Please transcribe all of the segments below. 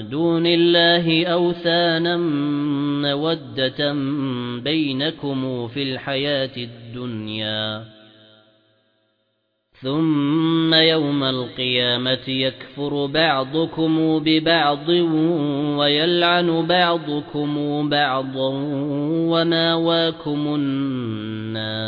دون الله أوثانا مودة بينكم في الحياة الدنيا. ثُمَّ يَوْمَ الْقِيَامَةِ يَكْفُرُ بَعْضُكُمْ بِبَعْضٍ وَيَلْعَنُ بَعْضُكُمْ بَعْضًا وَمَأْوَاكُمُ النَّارُ.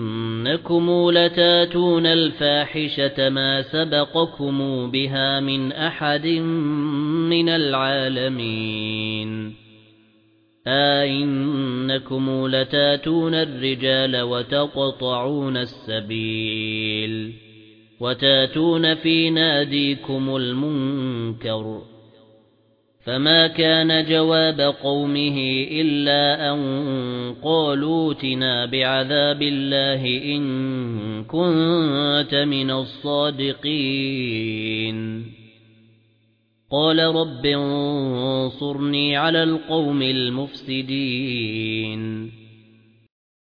إِنَّكُمْ لَتَأْتُونَ الْفَاحِشَةَ مَا سَبَقَكُم بِهَا مِنْ أَحَدٍ مِنَ الْعَالَمِينَ. أَإِنَّكُمْ لَتَأْتُونَ الرِّجَالَ وَتَقْطَعُونَ السَّبِيلَ وتاتون في ناديكم المنكر. فما كان جواب قومه إلا أن قالوا تنا بعذاب الله إن كنت من الصادقين قال رب انصرني على القوم المفسدين